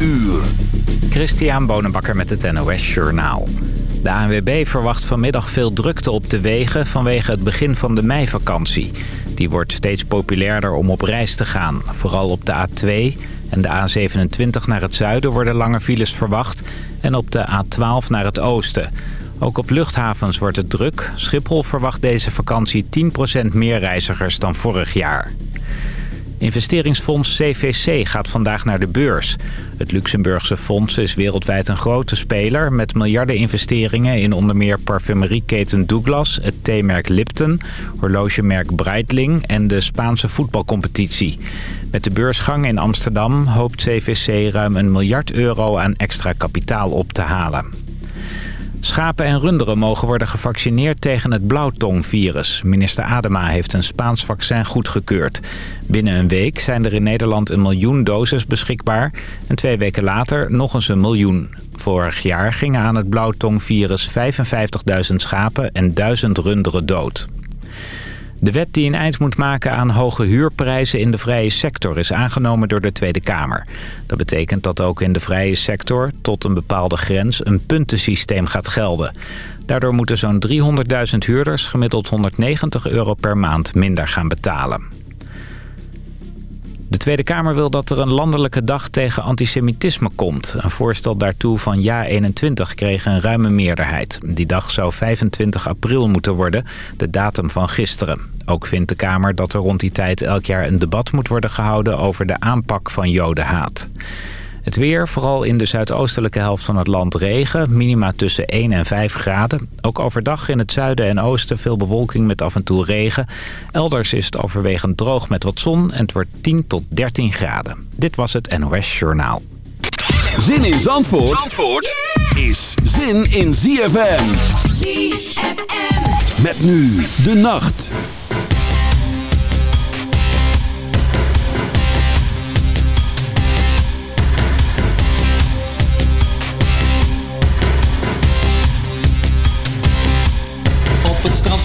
uur. Christian Bonenbakker met het NOS Journaal. De ANWB verwacht vanmiddag veel drukte op de wegen vanwege het begin van de meivakantie. Die wordt steeds populairder om op reis te gaan. Vooral op de A2 en de A27 naar het zuiden worden lange files verwacht... en op de A12 naar het oosten. Ook op luchthavens wordt het druk. Schiphol verwacht deze vakantie 10% meer reizigers dan vorig jaar. Investeringsfonds CVC gaat vandaag naar de beurs. Het Luxemburgse fonds is wereldwijd een grote speler... met miljarden investeringen in onder meer parfumerieketen Douglas... het theemerk Lipton, horlogemerk Breitling en de Spaanse voetbalcompetitie. Met de beursgang in Amsterdam hoopt CVC ruim een miljard euro aan extra kapitaal op te halen. Schapen en runderen mogen worden gevaccineerd tegen het blauwtongvirus. Minister Adema heeft een Spaans vaccin goedgekeurd. Binnen een week zijn er in Nederland een miljoen doses beschikbaar... en twee weken later nog eens een miljoen. Vorig jaar gingen aan het blauwtongvirus 55.000 schapen en 1000 runderen dood. De wet die een eind moet maken aan hoge huurprijzen in de vrije sector is aangenomen door de Tweede Kamer. Dat betekent dat ook in de vrije sector tot een bepaalde grens een puntensysteem gaat gelden. Daardoor moeten zo'n 300.000 huurders gemiddeld 190 euro per maand minder gaan betalen. De Tweede Kamer wil dat er een landelijke dag tegen antisemitisme komt. Een voorstel daartoe van JA21 kreeg een ruime meerderheid. Die dag zou 25 april moeten worden, de datum van gisteren. Ook vindt de Kamer dat er rond die tijd elk jaar een debat moet worden gehouden over de aanpak van jodenhaat. Het weer, vooral in de zuidoostelijke helft van het land regen. Minima tussen 1 en 5 graden. Ook overdag in het zuiden en oosten veel bewolking met af en toe regen. Elders is het overwegend droog met wat zon en het wordt 10 tot 13 graden. Dit was het NOS Journaal. Zin in Zandvoort, Zandvoort is zin in ZFM. ZFM. Met nu de nacht.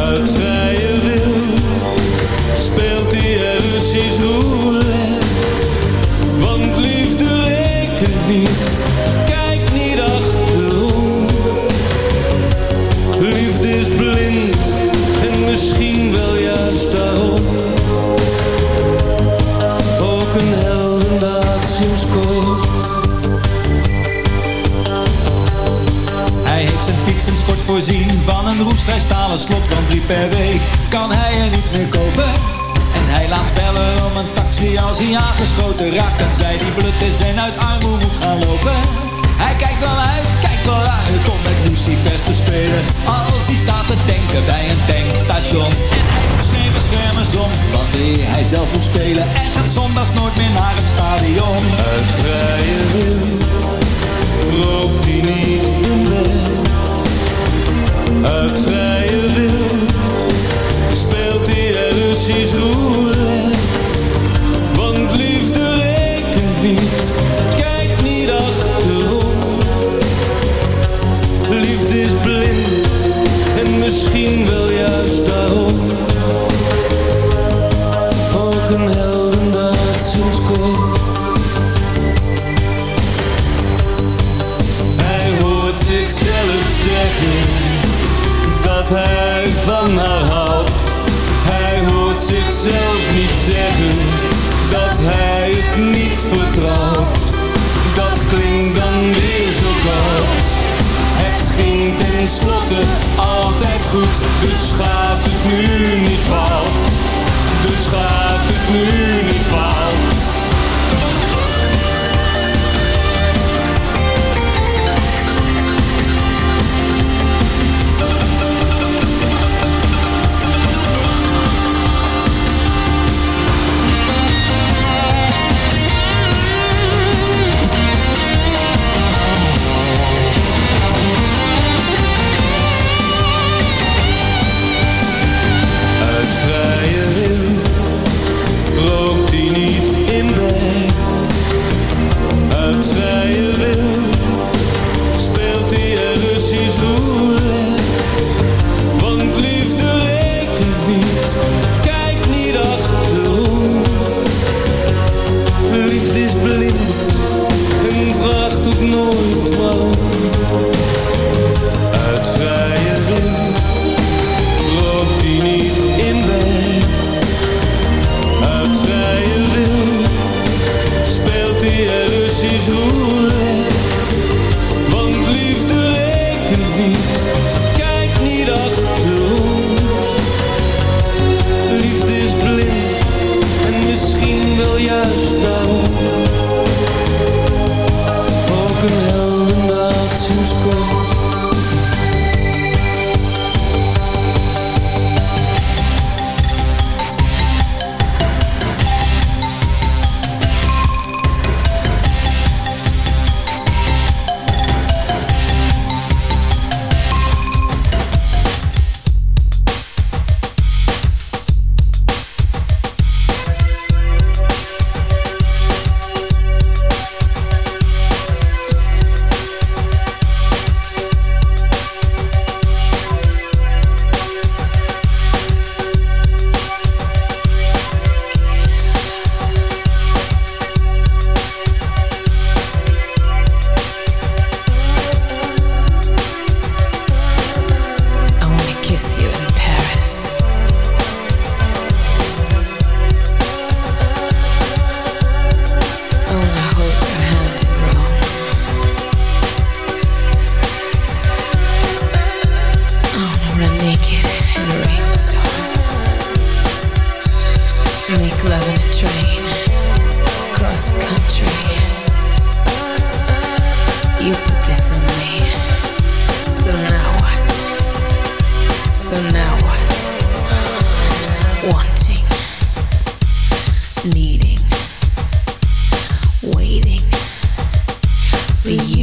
uit vrije wil speelt hij er Russisch roulette. Voorzien van een roestvrij stalen slot, want drie per week kan hij er niet meer kopen. En hij laat bellen om een taxi als hij aangeschoten raakt en zij die blut is en uit armoede moet gaan lopen. Hij kijkt wel uit, kijkt wel uit om met Lucifers te spelen. Als hij staat te denken bij een tankstation. En hij moet geen beschermers om, wanneer hij zelf moet spelen. En gaat zondags nooit meer naar het stadion. for you.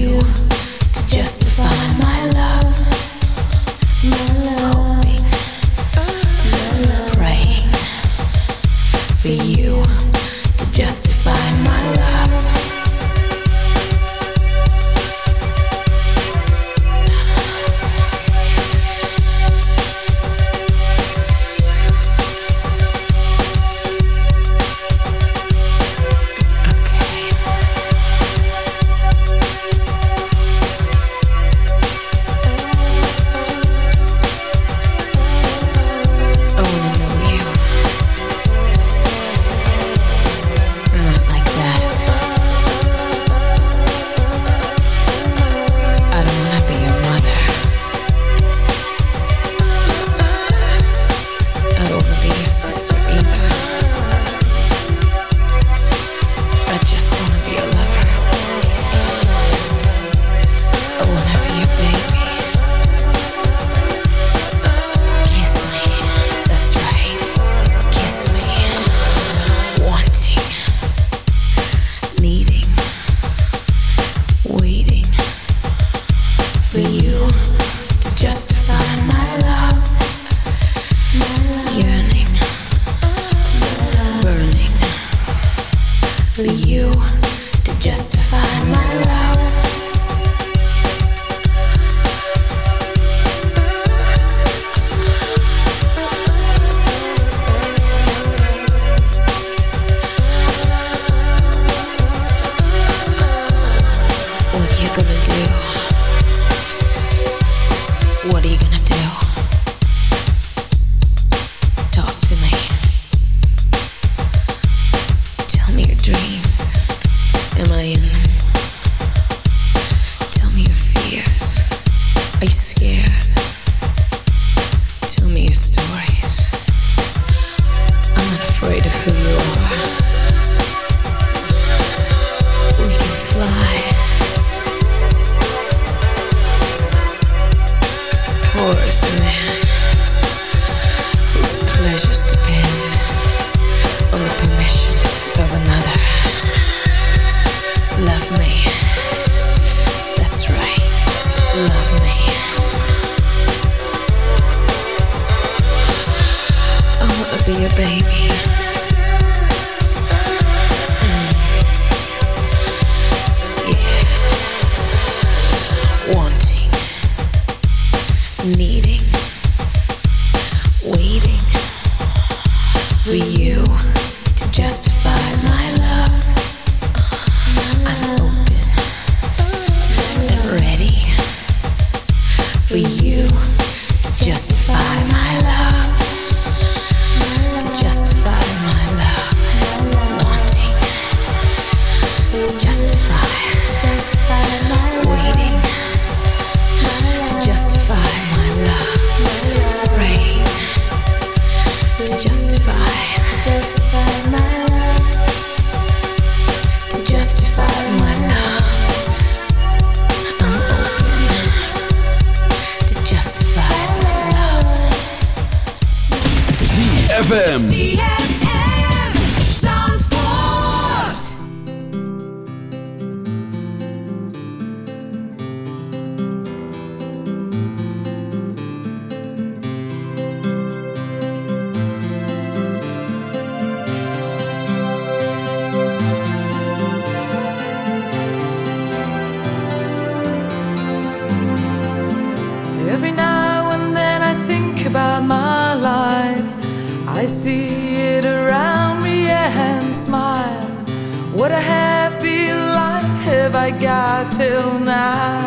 happy life have I got till now?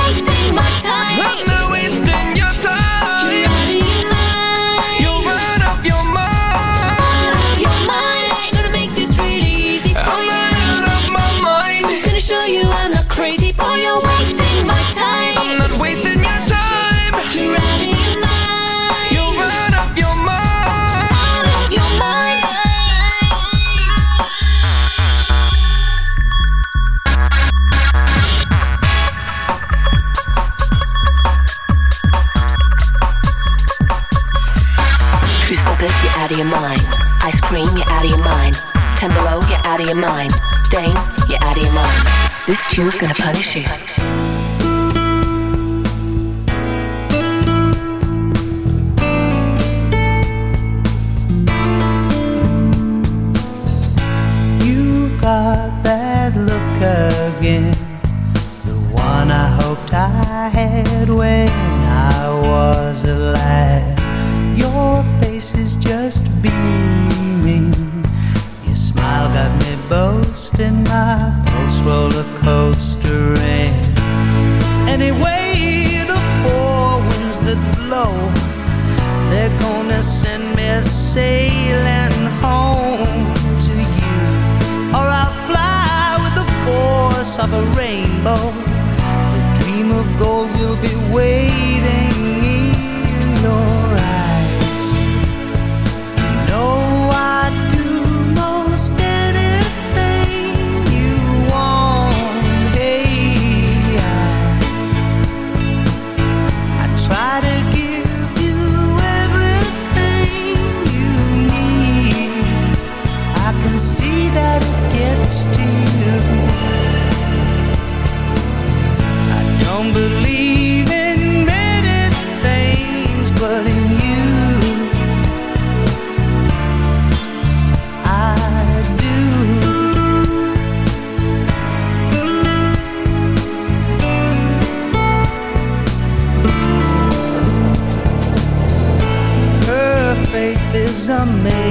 are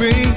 Bring,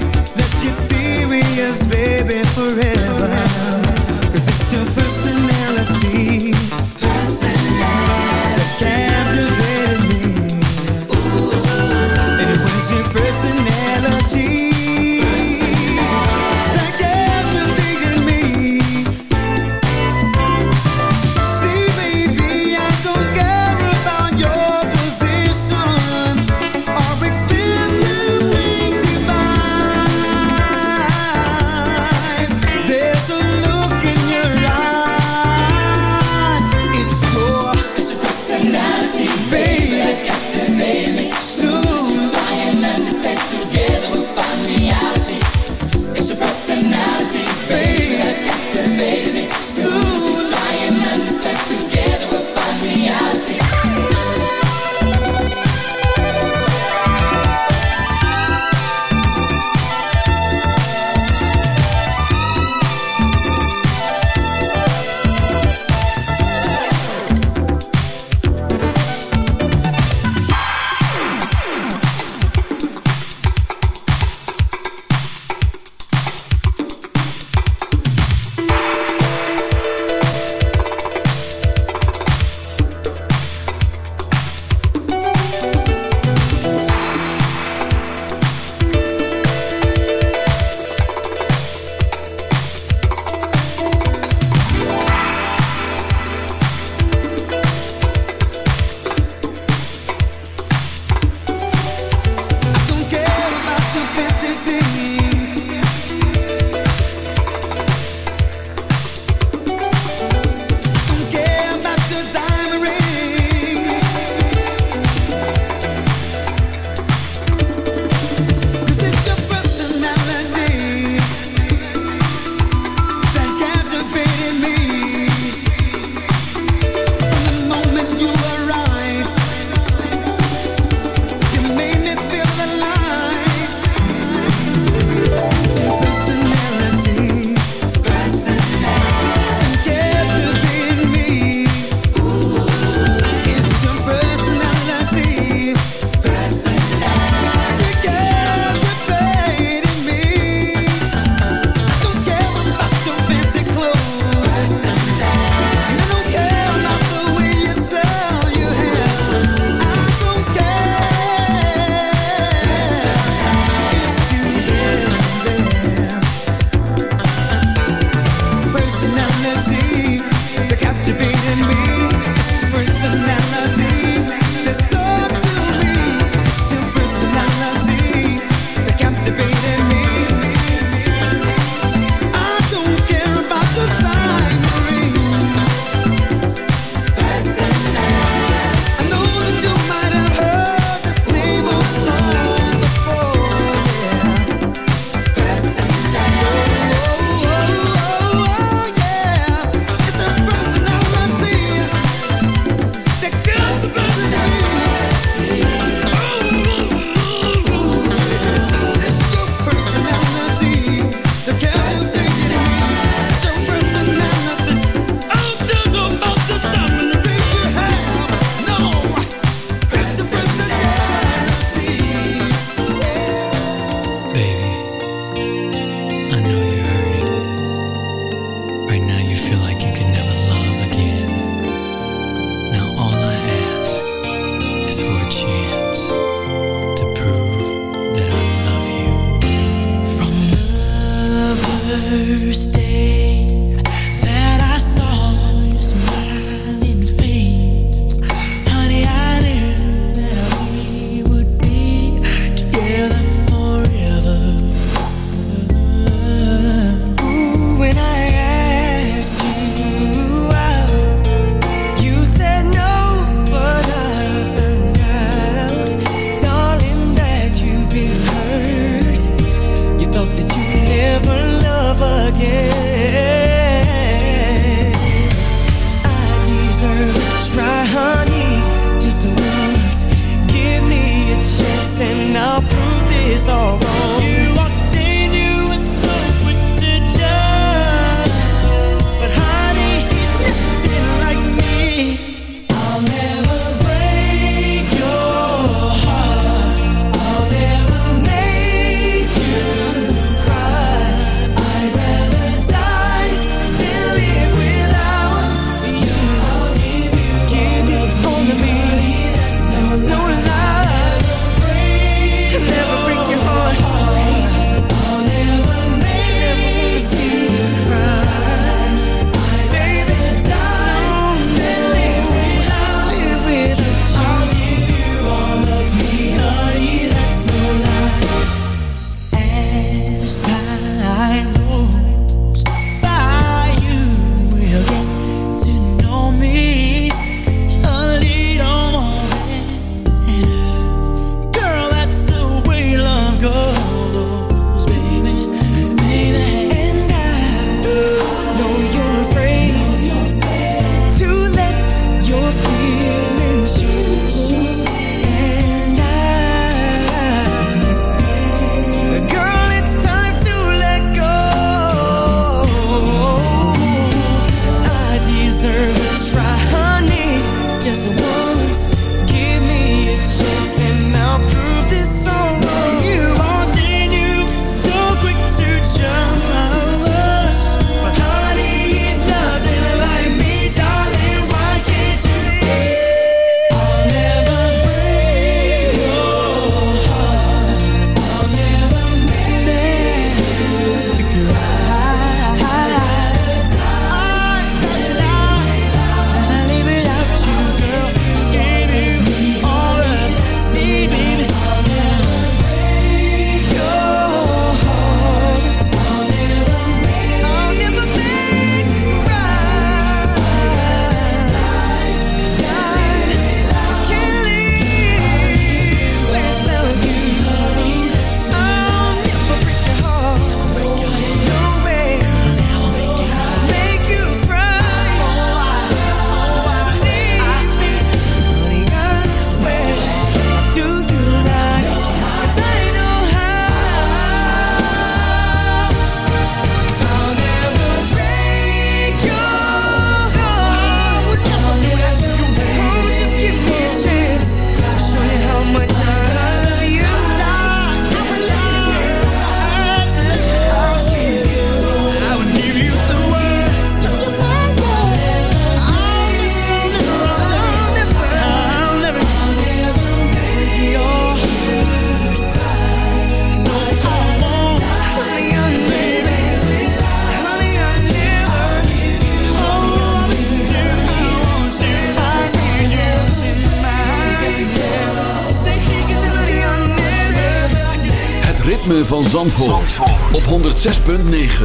Zandvoort, op 106.9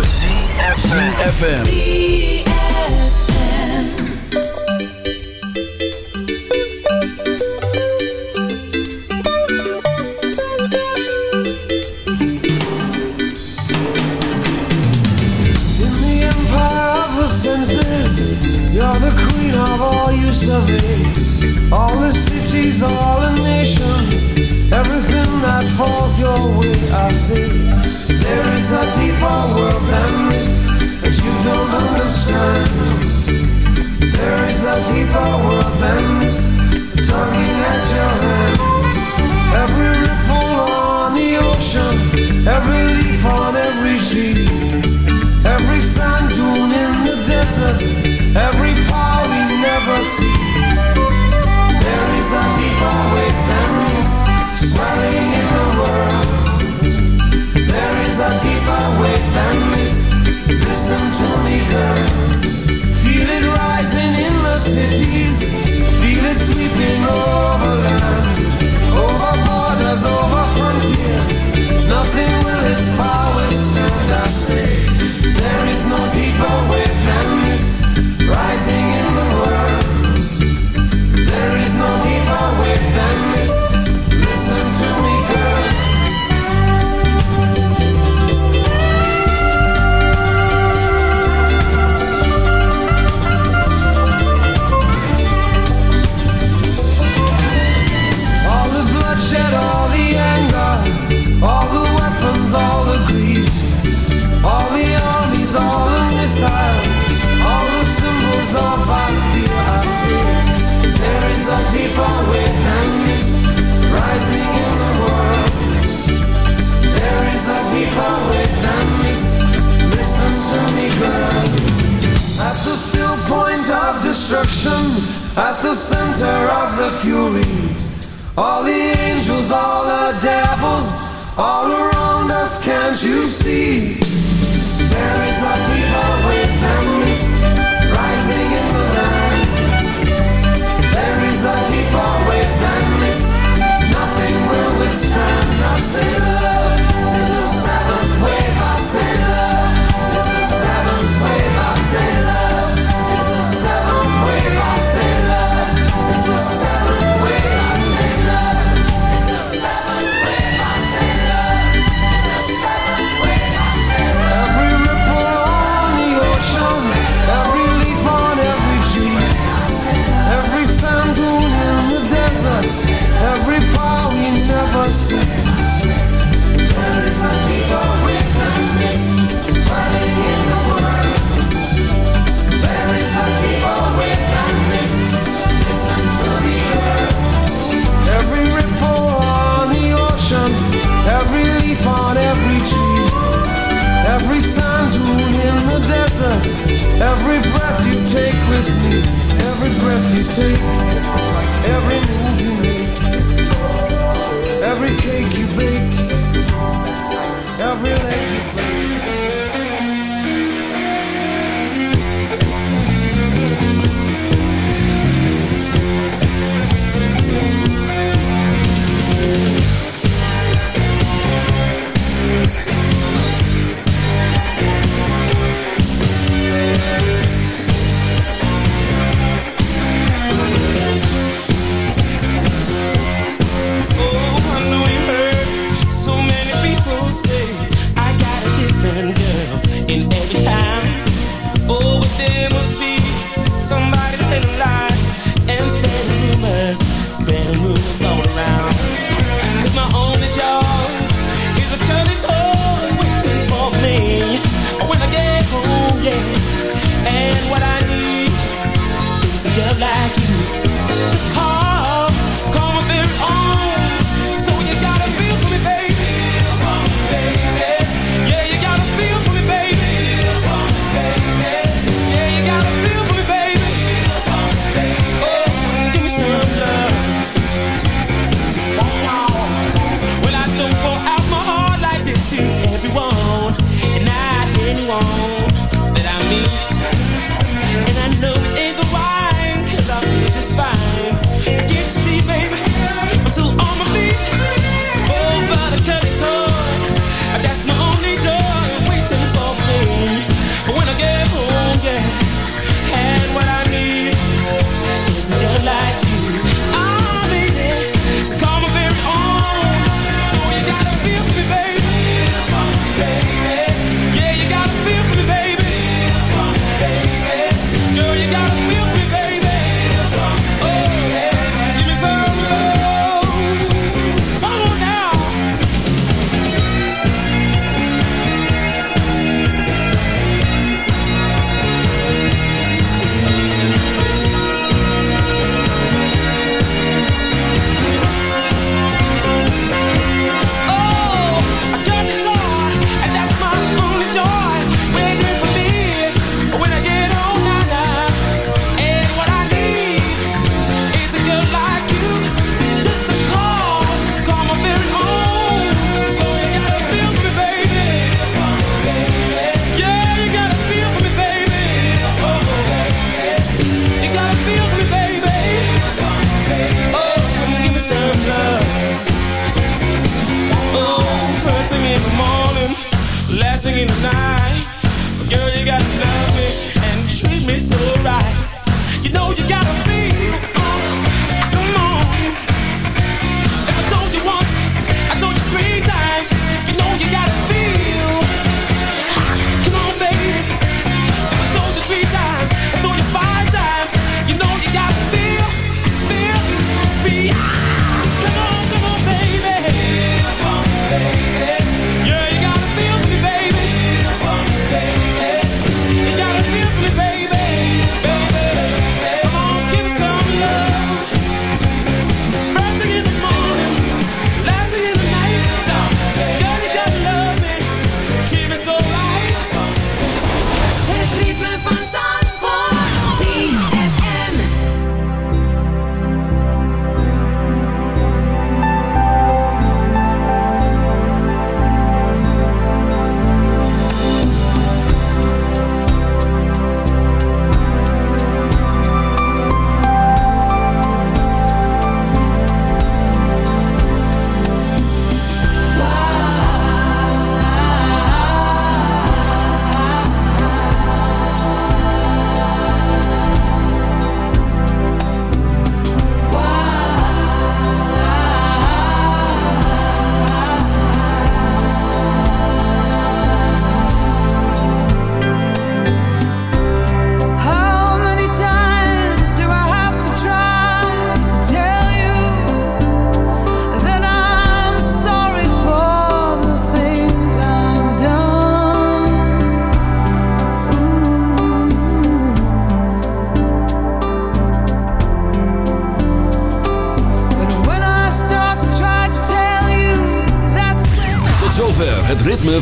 CFFM